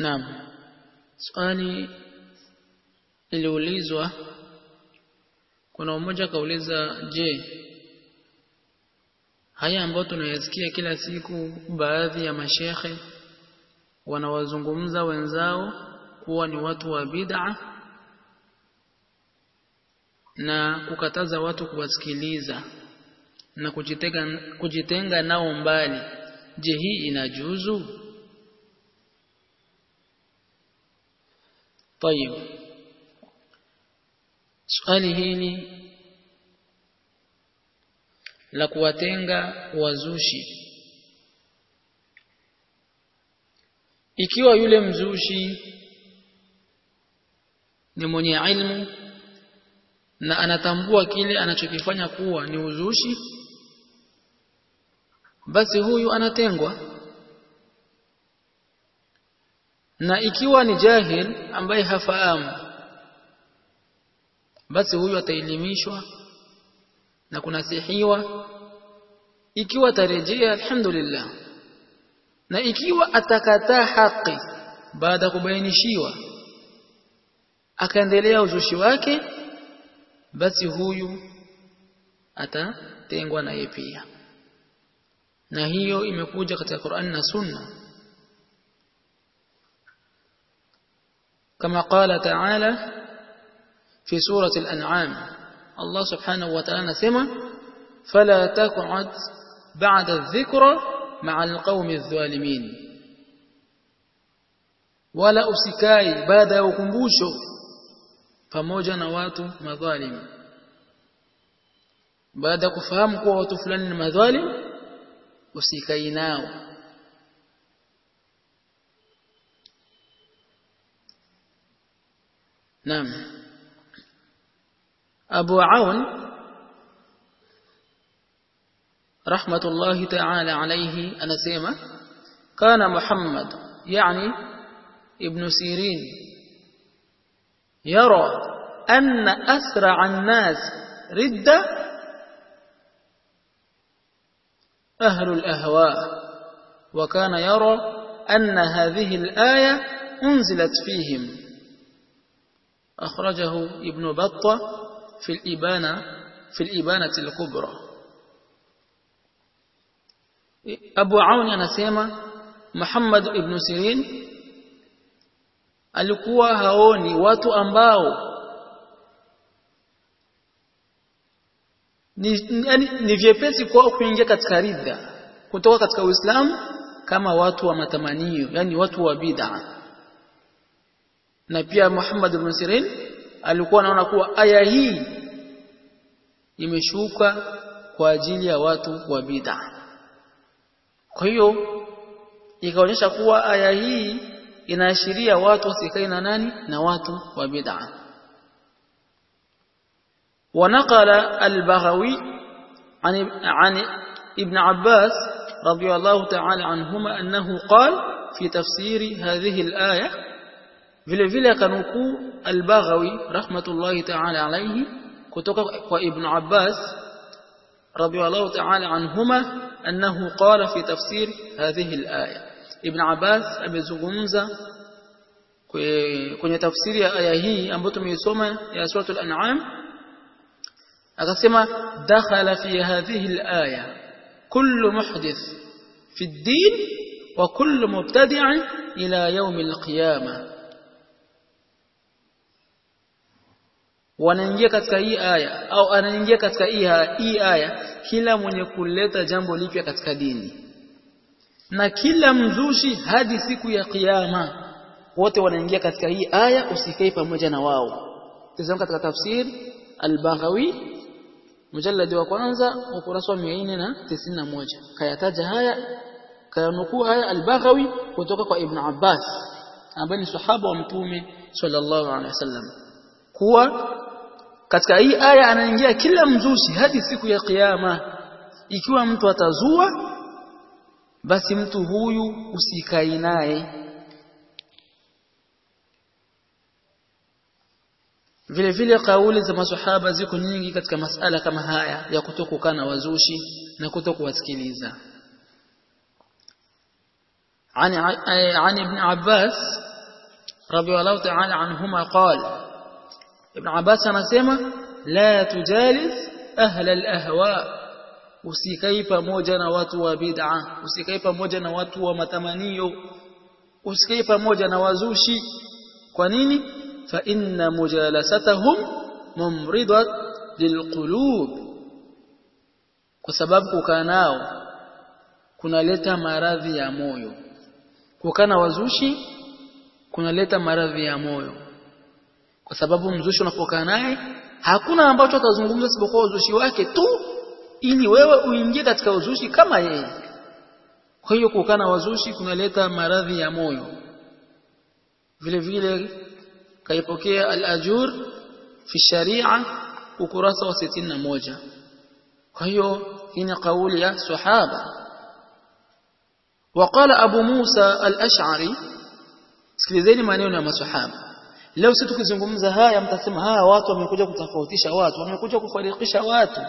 Naam. Swali liliulizwa kuna mmoja akauliza je haya ambayo tunayasikia kila siku baadhi ya mashehe wanawazungumza wenzao kuwa ni watu wa bid'a na kukataza watu kuwasikiliza na kujitenga, kujitenga nao mbali je hii inajuzu طيب swali hili la kuwatenga wazushi ikiwa yule mzushi ni mwenye ilmu na anatambua kile anachokifanya kuwa ni uzushi basi huyu anatengwa na ikiwa ni jahil ambaye hafahamu basi huyu ataelimishwa na kunasihiwa. Ikiwa tarejea alhamdulillah. Na ikiwa atakataa haki baada ya kubainishiwa akaendelea uzushi wake basi huyu atatengwa naye pia. Na hiyo imekuja katika Qur'an na Sunna كما قال تعالى في سورة الأنعام. الله سبحانه وتعالى ثم فلا تقعد بعد الذكر مع القوم الظالمين. ولا أسكاي بعد وكمبوشو فموجنا نوات مظالم. بعد كفهم قوة فلان المظالم أسكيناه نعم. أبو عون رحمة الله تعالى عليه أنا سيما كان محمد يعني ابن سيرين يرى أن أسرع الناس ردة أهل الأهواء وكان يرى أن هذه الآية أنزلت فيهم. أخرجه ابن بطة في الإبانة في الإبانة الكبرى أبو عون anasema Muhammad ibn Sirin alikuwa haoni watu ambao ni, ni, ni vyepesi kwao kuingia katika ridha kutoka katika Uislamu kama watu wa matamanio yani watu wa bid'a na pia Muhammad ibn Sirin alikuwa anaona kuwa aya hii imeshuka kwa ajili ya watu wa bid'a kwa hiyo ikaonyesha kuwa aya hii inaashiria watu wasikae na nani na watu wa bid'a ونقل عن عن ابن عباس رضي الله تعالى عنهما أنه قال في تفسير هذه الآية vile vile akanukuu al-Baghawi rahmatullahi ta'ala alayhi kutoka kwa Ibn Abbas radiyallahu ta'ala anhuma annahu qala fi tafsir hadhihi al-aya Ibn Abbas amezungumza kwenye tafsiri ya aya hii ambayo tumeisoma ya suratul an'am akasema dakhala fi hadhihi al-aya kullu muhdith fi ad-din wa kullu mubtadi'in ila yawm al-qiyamah wanaingia katika hii aya au anaingia katika hii aya kila mwenye kuleta jambo lipya katika dini. Na kila mzushi hadi siku ya kiyama wote wanaingia katika hii aya usikae pamoja na wao. Tazama katika tafsir al-Baghawi mujalladi wa kwanza ukurasa wa 491 kayataja haya kayanukuu haya al-Baghawi kutoka kwa Ibn Abbas ambaye ni sahaba wa mtume sallallahu alaihi wasallam. Kuwa katika hii aya anaingia kila mzushi hadi siku ya kiyama ikiwa mtu atazua basi mtu huyu usikai naye vile vile kauli za maswahaba ziko nyingi katika masala kama haya ya kutokukana wazushi na kutokuwasikiliza عن عن ابن عباس radiyallahu ta'ala anhuma qala ibn abbas anasema la tujalis ahla al-ahwa usikai pamoja na watu wa bid'a usikai pamoja na watu wa matamanio usikai pamoja na wazushi. Kwa nini? Fa inna mujalasatahum mumridat lilqulub. Kwa sababu kukaa nao kunaleta maradhi ya moyo. Kukaa na wazushi kunaleta maradhi ya moyo kwa sababu mzushi unapokaa naye hakuna ambacho atazungumza isipokuwa uzushi wake tu ili wewe uingie katika uzushi kama yeye kwa hiyo kukaa na wazushi kunaleta maradhi ya moyo vile vile kaipokea al-ajur fi sharia ukurasa wa 61 kwa hiyo hii ni kauli ya sahaba وقال أبو موسى الأشعري sikilizeni maneno ya maswahaba Leo sisi tukizungumza haya mtasema haya watu wamekuja kutofautisha watu wamekuja kufarikisha watu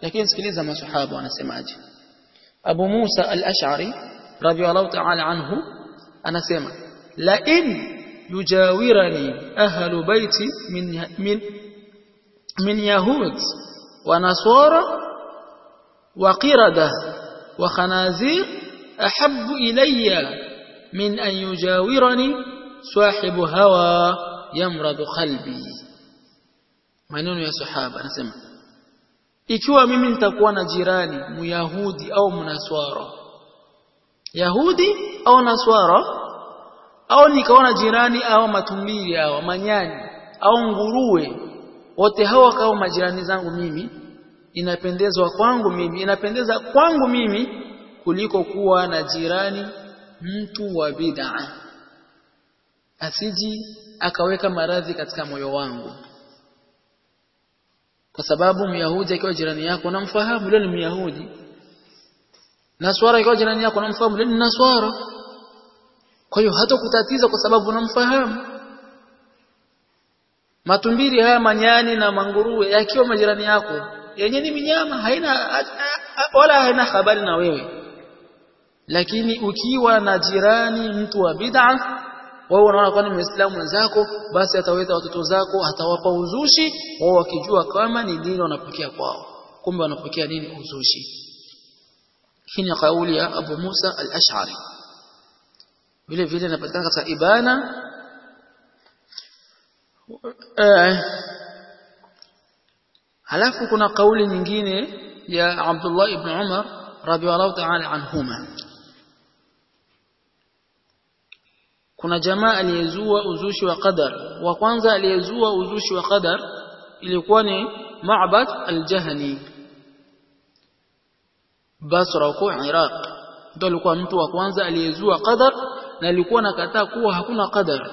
lakini sikiliza maswahaba wanasemaje Abu Musa al-Ash'ari radiyallahu ta'ala anhu anasema la in yujawirani ahlu baiti min min min yahud wa nasara wa qirada wa khanazir ahabbu ilayya min an yujawirani sahibu hawa yamradu qalbi maneno ya sahaba anasema ikiwa mimi nitakuwa na jirani muyahudi au mnaswara yahudi au naswara au nikaona jirani au matumbili au manyani au nguruwe wote hawa kama majirani zangu mimi inapendezwa kwangu mimi inapendeza kwangu mimi kuliko kuwa na jirani mtu wa bid'a. Asiji akaweka maradhi katika moyo wangu. Kwa sababu myahudi akiwa jirani yako unamfahamu leo ni myahudi. Naswara akiwa jirani yako unamfahamu yule ni naswara. Kwa hiyo hata kutatiza kwa sababu unamfahamu matumbiri haya manyani na manguruwe yakiwa majirani yako yenye ni minyama haina wala haina habari na wewe. Lakini ukiwa na jirani mtu wa bid'a wao wanaona kwani muislamu mwenzako basi ataweta watoto zako atawapa uzushi wao wakijua kama ni dini wanapokea kwao kumbe wanapokea nini uzushi hii kauli ya Abu Musa al-Ash'ari vile vile inapatikana katika ibana eh, halafu kuna kauli nyingine ya Abdullah ibn Umar radiyallahu ta'ala anhuma kuna jamaa aliyezua uzushi wa qadar. Wa kwanza aliyezua uzushi wa qadar ilikuwa ni Ma'bad al-Jahani. Basra huko Iraq. Ndio alikuwa mtu wa kwanza aliyezua qadar na alikuwa nakataa kuwa hakuna qadar.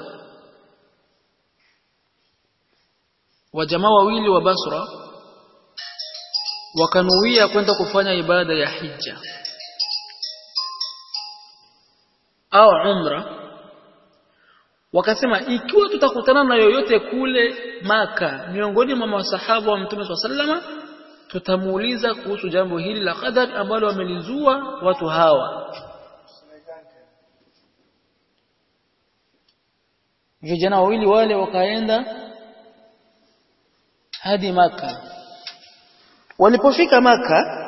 Wa jamaa wawili wa Basra wakanuia kwenda kufanya ibada ya hija au umra wakasema ikiwa tutakutana na yoyote kule maka miongoni mwa masahaba wa Mtume swalla salama tutamuuliza kuhusu jambo hili la qadar ambalo wamelizua watu hawa. Vijana wawili wale wakaenda hadi maka. Walipofika maka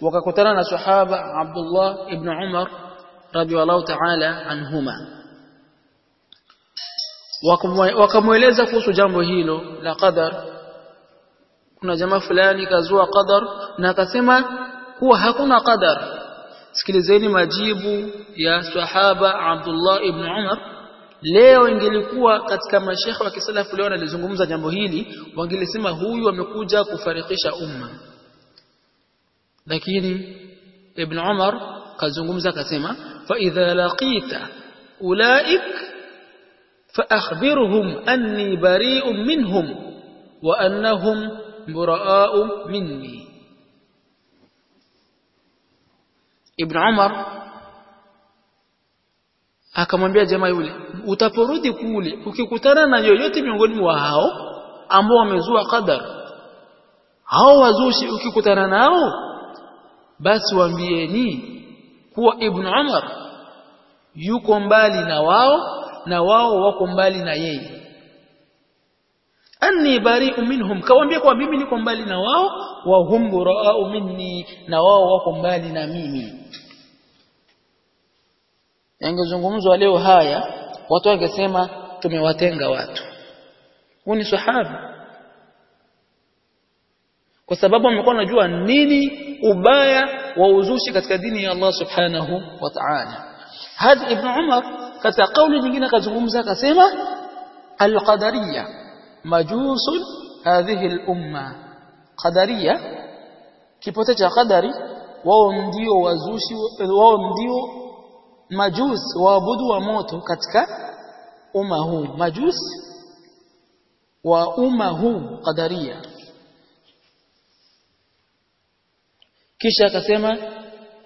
wakakutana na sahaba Abdullah ibn Umar radiyallahu ta'ala anhuma wakamweleza kuhusu jambo hilo la qadar. Kuna jamaa fulani kazua qadar na akasema kuwa hakuna qadar. Sikilizeni majibu ya sahaba Abdullah ibn Umar. Leo ingelikuwa katika mashekhe wa kisalafu leo analizungumza jambo hili wangelisema huyu amekuja kufarikisha umma. Lakini ibn Umar kazungumza akasema fa idha laqita ulaik فأخبرهم أني بريء منهم وأنهم براء مني ابن عمر akamwambia jamaa yule utaporudi kule ukikutana na yoyote miongoni mwa hao ambao wamezua qadar hao wazushi ukikutana nao basi waambieni kuwa ibn Umar yuko mbali na wao na wao wako mbali na yeye. Anni bari'u minhum kawaambia kwa mimi niko mbali na wao wa hum bura'u minni na wao wako mbali na mimi. Yangezungumzwa leo haya watu wangesema tumewatenga watu. Huu ni sahaba kwa sababu amekuwa anajua nini ubaya wa uzushi katika dini ya Allah subhanahu wa ta'ala. Hadi ibn Umar katika kauli nyingine akazungumza akasema alqadariya majusun hadhihi al-umma. Qadariyya kipote cha qadari wao ndio wazushi wao ndio majus waabudu wa moto katika umma huu. Majus wa umma huu qadaria kisha akasema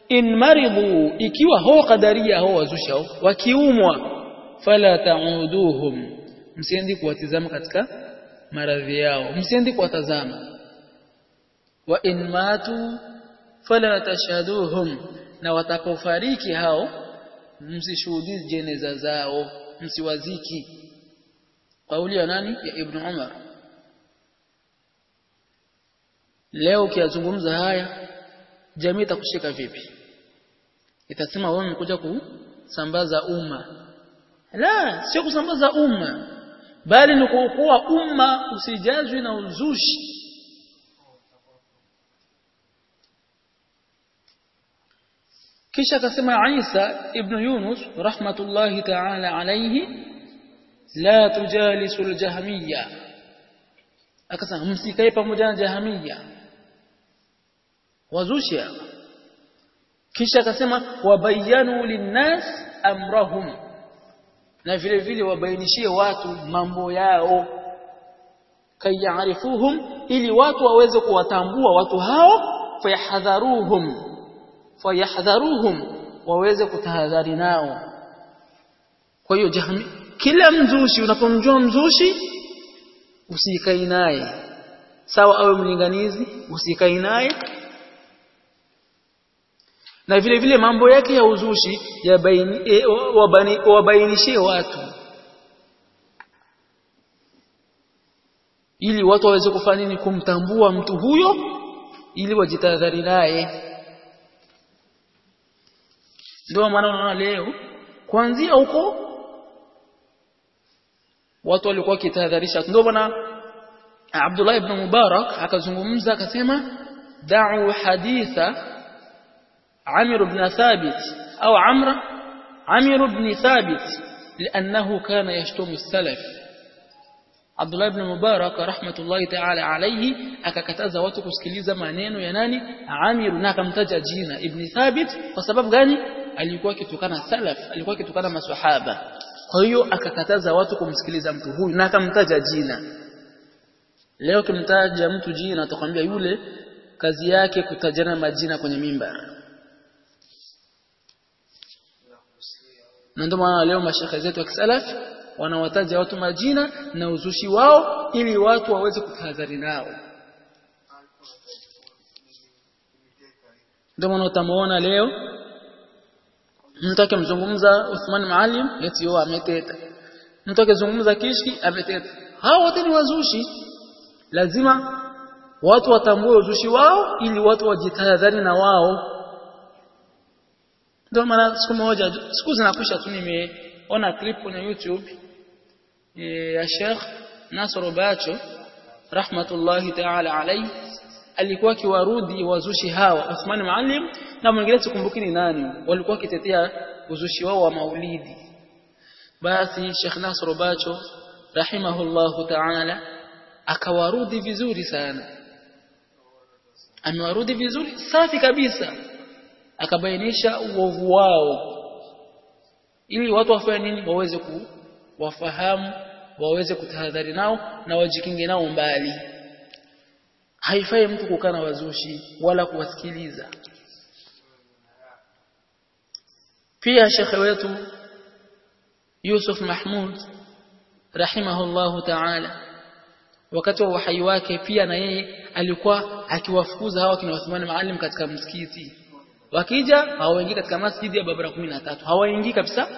in maridu ikiwa hao qadaria hao wazusha wakiumwa fala ta'uduhum msiendi kuwatizama katika maradhi yao msiendi kuwatazama. Wa in matu fala tashaduhum na watapofariki hao msishuhudie jeneza zao msiwaziki. Kauli ya nani? Ya ibn Umar. Leo ukiyazungumza haya jamii itakushika vipi itasema wewe umekuja kusambaza umma. La sio kusambaza umma bali ni kuokoa umma usijazwi na uzushi. Kisha akasema Isa ibn Yunus rahmatullahi ta'ala alayhi la tujalisu aljahmiyya akasema msikae pamoja na jahamiyya wazusha kisha akasema wabayanu linnas amrahum. Na vile vile wabainishie watu mambo yao. Kayarifuhum ili watu waweze kuwatambua watu hao fayahdharuhum fayahdharuhum waweze kutahadhari nao. Kwa hiyo jahmi kila mzushi unapomjua mzushi usikae naye. Sawa awe mlinganizi usikae naye na vile vile mambo yake ya uzushi ya baini, e, wabainishie watu. Ili watu waweze kufanya nini? Kumtambua mtu huyo ili wajitahadhari naye. Ndio maana unaona leo kuanzia huko watu walikuwa wakitahadharisha. Ndio maana Abdullah ibn Mubarak akazungumza akasema da'u haditha Amir ibn Thabit au Amra Amir ibn Thabit لأنه كان يشتم السلف عبد الله بن مبارك رحمة الله تعالى عليه akakataza watu kusikiliza maneno ya nani Amir na akamtaja jina Ibn Thabit kwa sababu gani alikuwa kitukana salaf alikuwa kitukana maswahaba kwa hiyo akakataza watu kumsikiliza mtu huyu na akamtaja jina leo kimtaja mtu jina atakwambia yule kazi yake kutajana majina kwenye mimbar na ndio maana leo mashaikha zetu wa kisalafi wanawataja watu majina na uzushi wao ili watu waweze kutahadhari nao. Ndio maana utamuona leo mtu akimzungumza Uthman Maalim eti yeye ameteta. Mtu akizungumza Kishki ameteta. Hao wote ni wazushi. Lazima watu watambue uzushi wao ili watu wajitahadhari na wao ndio maana siku moja siku zinakwisha tu nimeona clip kwenye YouTube e, ya Sheikh Nasr Bacho rahmatullahi ta'ala alayhi alikuwa akiwarudi wazushi hawa Uthman Maalim na mwingine sikumbuki ni nani walikuwa wakitetea uzushi wao wa maulidi. Basi Sheikh Nasr Bacho rahimahullahu ta'ala akawarudi vizuri sana. Amewarudi vizuri safi kabisa akabainisha uovu wao. Ili watu wafanye nini? Waweze kuwafahamu waweze kutahadhari nao na wajikinge nao mbali. Haifai mtu kukaa na wazushi wala kuwasikiliza. Pia shekhe wetu Yusuf Mahmud rahimahullahu ta'ala wakati wa uhai wake pia na yeye alikuwa akiwafukuza hawa kina Uthman Maalim katika msikiti wakija hawaingii katika masjidi ya barabara 13 hawaingii kabisa.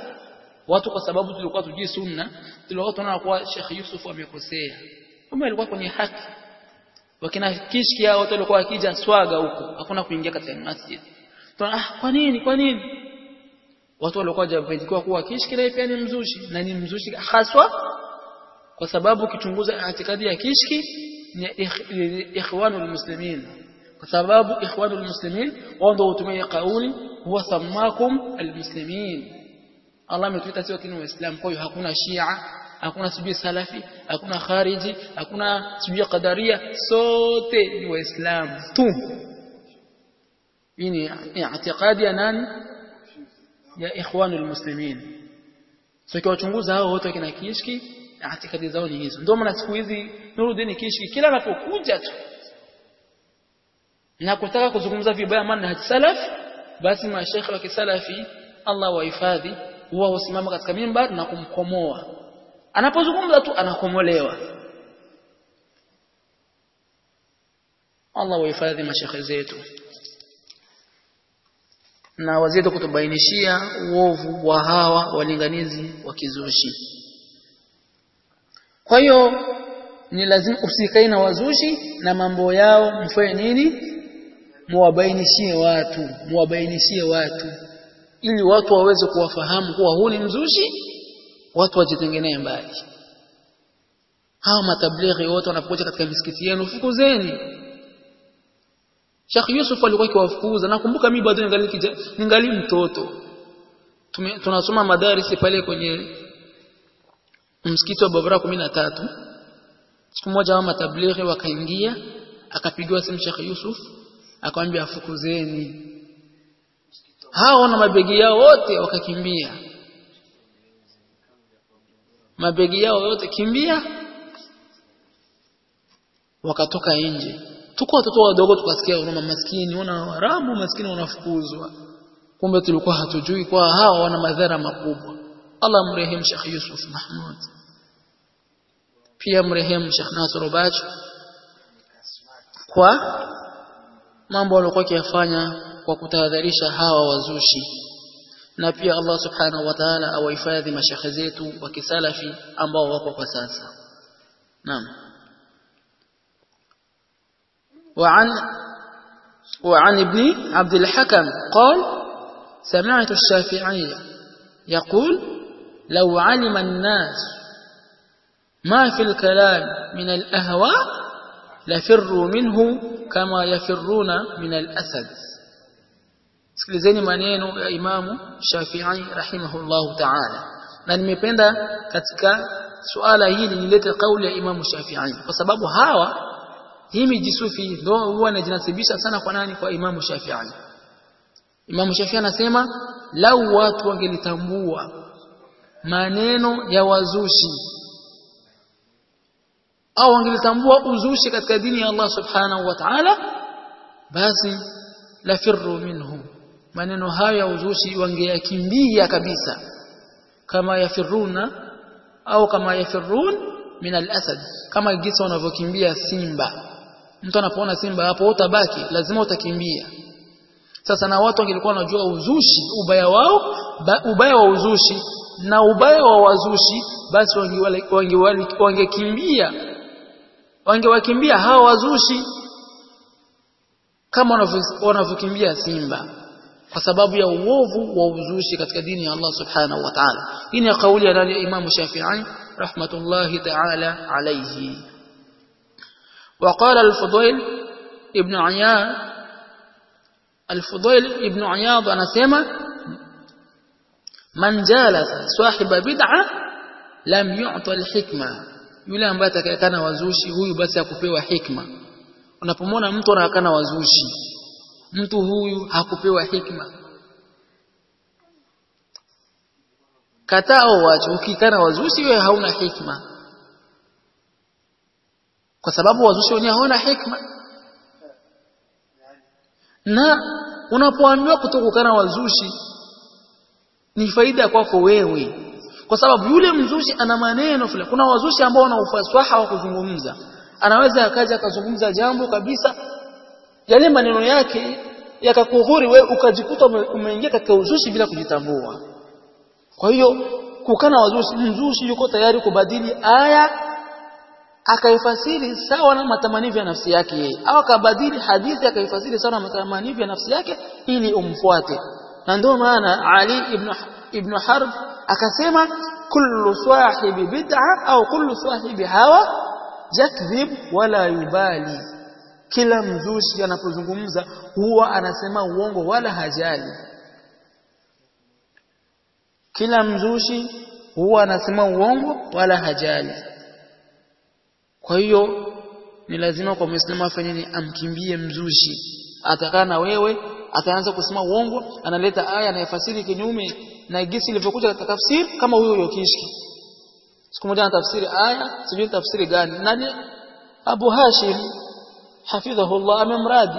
Watu kwa sababu tulikuwa tujui sunna tulikuwa tunaona kwa Sheikh Yusuf amekosea. Kumbe alikuwa kwenye haki. Wakina kishki hao watu walikuwa wakija swaga huko. Hakuna kuingia katika masjid. Tuna ah kwa nini kwa nini? Watu walikuwa hawajapejikiwa kuwa kishki na pia ni mzushi. Na ni mzushi haswa kwa sababu ukichunguza itikadi ya kishki ni ikhwanul muslimin kwa sababu ikhwanul muslimin wao ndio hutumia kauli huwa sammakum almuslimin. Allah ametuita sio kinu waislamu. Kwa hiyo hakuna shia hakuna sijui salafi hakuna khariji hakuna sijui qadaria sote ni waislamu tu. Hii ni i'tiqadi ya nani? Ya ikhwanul muslimin. So kiwachunguza hao wote kina kishki i'tiqadi zao ni hizo. Ndio maana siku hizi Nuruddin Kishki kila anapokuja tu na kutaka kuzungumza vibaya manhaj salaf basi mashekhe wa kisalafi Allah wahifadhi huwa husimama katika mimbar na kumkomoa. Anapozungumza tu anakomolewa. Allah wahifadhi mashekhe zetu. Na wazidi kutubainishia uovu wa hawa walinganizi wa kizushi. Kwa hiyo ni lazima usikae na wazushi na mambo yao mfanye nini muwabainishie watu muwabainishie watu. Ili watu waweze kuwafahamu kuwa huu ni mzushi watu wajitengenee mbali. Hawa matablighi wote wanapokuja katika misikiti yenu fukuzeni. Sheikh Yusuf alikuwa akiwafukuza. Nakumbuka mimi bado ningali ningali mtoto. Tume, tunasoma madarisi pale kwenye msikiti wa Babra 13 siku moja wa matablighi wakaingia akapigiwa simu Sheikh Yusuf akamwambia afukuzeni hao na mabegi yao wote wakakimbia. Mabegi yao yote kimbia. Wakatoka nje. Tuko watoto wadogo tukasikia huruma. Maskini wana haramu maskini wanafukuzwa. Kumbe tulikuwa hatujui kwa hao wana madhara makubwa. Allah mrehemu Sheikh Yusuf Mahmud. Pia mrehemu Sheikh Nasr Bacho kwa mambo waliokuwa kiyafanya kwa kutahadharisha hawa wazushi na pia Allah subhanahu wa ta'ala awahifadhi mashekhe zetu wa kisalafi ambao wako kwa sasa naam وعن وعن ابن عبد الحكم قال سمعت الشافعي يقول لو علم الناس ما في الكلام من الأهواء lafirru minhu kama yafiruna min al-asad. Sikilizeni maneno ya imamu Shafi'i rahimahullahu ta'ala. Na nimependa katika suala hili nilete kauli ya imamu Shafi'i. Kwa sababu hawa hii mijisufi ndio huwa anajinasibisha sana kwa nani? Kwa imamu Shafi'i. Imamu Shafi'i anasema lau watu wangelitambua maneno ya wazushi au wangelitambua uzushi katika dini ya Allah subhanahu wa ta'ala basi la firru minhu. Maneno hayo ya uzushi wangeyakimbia kabisa. Kama yafiruna au kama yafirun min al-asad. Kama gisa wanavyokimbia simba. Mtu anapoona simba hapo utabaki lazima utakimbia. Sasa na watu wangelikuwa wanajua uzushi ubaya wao ubaya wa uzushi na ubaya wa wazushi basi wangekimbia wangewakimbia hawa wazushi kama wanavyokimbia simba kwa sababu ya uovu wa uzushi katika dini ya Allah subhanahu wa ta'ala hii ni kauli ya nani Imam Shafi'i rahmatullahi ta'ala alayhi وقال الفضيل ابن عياض الفضيل ابن عياض anasema man jalasa sahiba bid'a lam yu'ta al-hikma yule ambaye atakayekana wazushi huyu basi akupewa hikma. Unapomwona mtu anakana wazushi mtu huyu hakupewa hikma. Katao wacho ukikana wazushi wewe hauna hikma. Kwa sababu wazushi wenyewe hawana hikma. Na unapoambiwa kutokukana wazushi ni faida kwako wewe kwa sababu yule mzushi ana maneno fulani. Kuna wazushi ambao wana ufasaha wa kuzungumza. Anaweza akaja akazungumza jambo kabisa. Yale maneno yake yakakuhuri wewe ukajikuta umeingia katika uzushi bila kujitambua. Kwa hiyo kukana wazushi mzushi yuko tayari kubadili aya akaifasiri sawa na matamanio ya nafsi yake yeye. Au akabadili hadithi akaifasiri sawa na matamanio ya nafsi yake ili umfuate na ndio maana Ali ibn ibn Harb akasema kullu sahibi bid'a au kullu sahibi hawa yakdhib wala yubali. Kila mzushi anapozungumza huwa anasema uongo wala hajali. Kila mzushi huwa anasema uongo wala hajali. Kwa hiyo ni lazima kwa muislamu afanye nini? Amkimbie mzushi. Atakana na wewe ataanza kusema uongo analeta aya anayefasiri kinyume na gisi ilivyokuja katika tafsiri kama huyo huyo kishki. Siku moja anatafsiri aya sijui tafsiri gani. Nani? Abu Hashim hafidhahullah amemradi.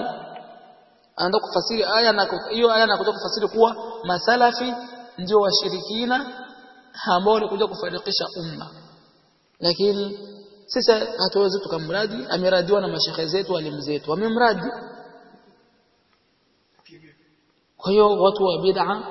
Anaenda kufasiri aya na hiyo aya anakuja kufasiri kuwa masalafi ndio washirikina ambao walikuja kufarikisha umma. Lakini sisi hatuwezi tukamradi ameradiwa na mashehe zetu walimu zetu. Wamemradi kwa hiyo watu wa bid'a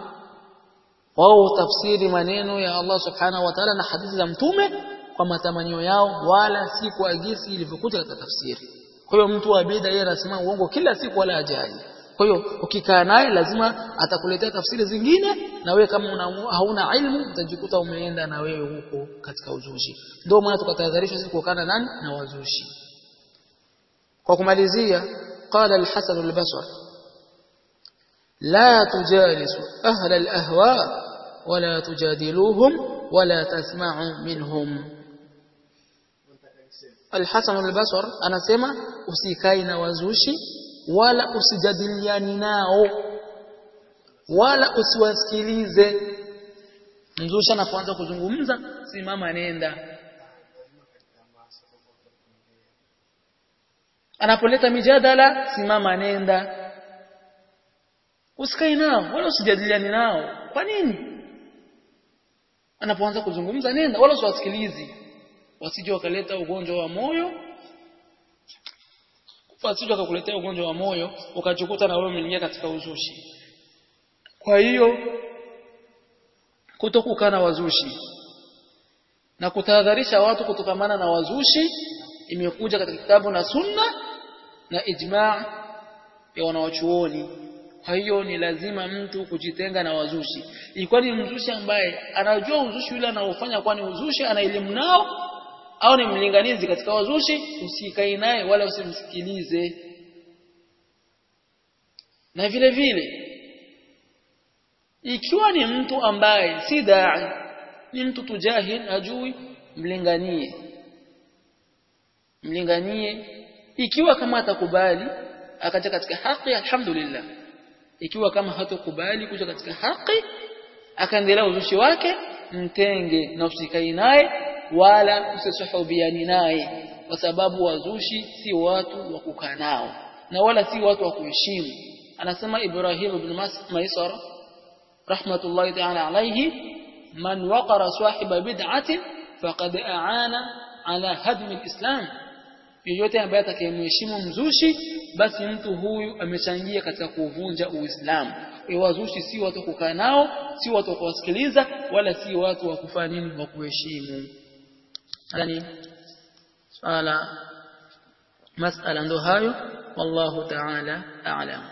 wao tafsiri maneno ya Allah subhanahu wa ta'ala na hadithi za mtume kwa matamanio yao wala si kwa jinsi ilivyokuja katika tafsiri. Kwa hiyo mtu wa bid'a yeye anasema uongo kila siku wala ajali kwa hiyo ukikaa naye lazima atakuletea tafsiri zingine na wewe kama una, hauna ilmu utajikuta umeenda na wewe huko katika uzushi. Ndio maana tukatahadharishwa sisi kuokana nani? Na wazushi. Kwa kumalizia qala al-Hasan al-Basri la tujalisu ahla al-ahwa wala tujadiluhum wala tasma'u minhum Al-Hasan al-Basri anasema usikae na wazushi wala usijadiliani nao wala usiwasikilize. Mzushi anapoanza kuzungumza simama nenda anapoleta mijadala simama nenda usikae nao wala usijadiliane nao. Kwa nini? Anapoanza kuzungumza nenda wala usiwasikilizi. Wasije wakaleta ugonjwa wa moyo. Wasije wakakuletea ugonjwa wa moyo ukachukuta na wewe umeingia katika uzushi. Kwa hiyo kutokukana wazushi na kutahadharisha watu kutokamana na wazushi imekuja katika kitabu na sunna na ijma' ya wanawachuoni kwa hiyo ni lazima mtu kujitenga na wazushi. Ilikuwa ni mzushi ambaye anajua uzushi yule anaofanya kwani uzushi ana elimu nao au ni mlinganizi katika wazushi usikae naye wala usimsikilize. Na vile vile ikiwa ni mtu ambaye si dai ni mtu tujahil ajui mlinganie. Mlinganie. Ikiwa kama atakubali akaja katika haki alhamdulillah ikiwa kama hatokubali kuja katika haki akaendelea uzushi wake mtenge na usikai naye wala usisuhubiani naye kwa sababu wazushi si watu wa kukaa nao na wala si watu wa kuheshimu anasema Ibrahim ibn Maisara rahmatullahi ta'ala alayhi man waqara sahiba bid'atin faqad aana ala hadmi al-islam yoyote ambaye atakayemheshimu mzushi basi mtu huyu amechangia katika kuvunja uislamu. Wazushi si watu kukaa nao si watu kuwasikiliza wala si watu wa kufanya nini wa kuheshimu. Yani swala masala ndo hayo. Wallahu ta'ala a'lam